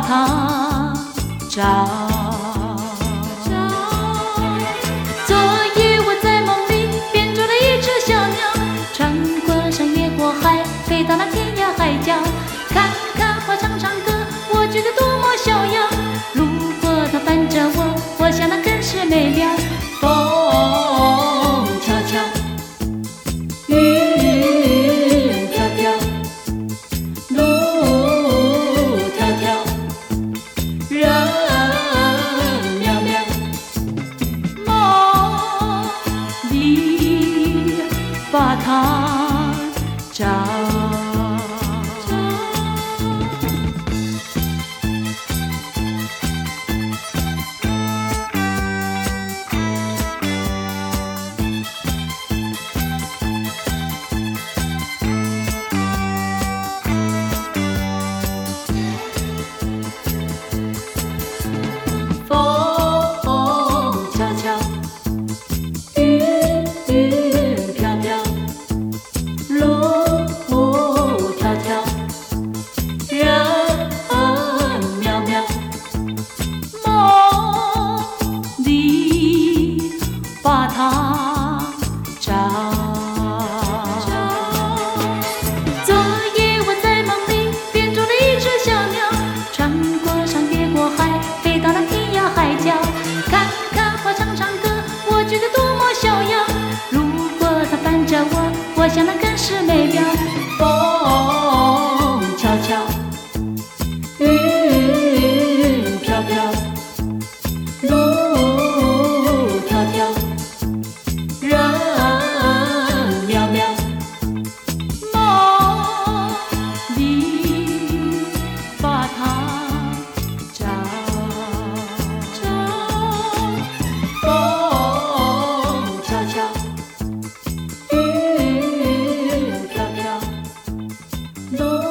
它找。昨夜我在梦里变做了一只小鸟，穿过山越过海，飞到那天涯海角。看看花，唱唱歌，我觉得多么逍遥。如果它伴着我，我想那更是美妙。把它找。逍遥。如果他伴着我，我想那更是美妙。No.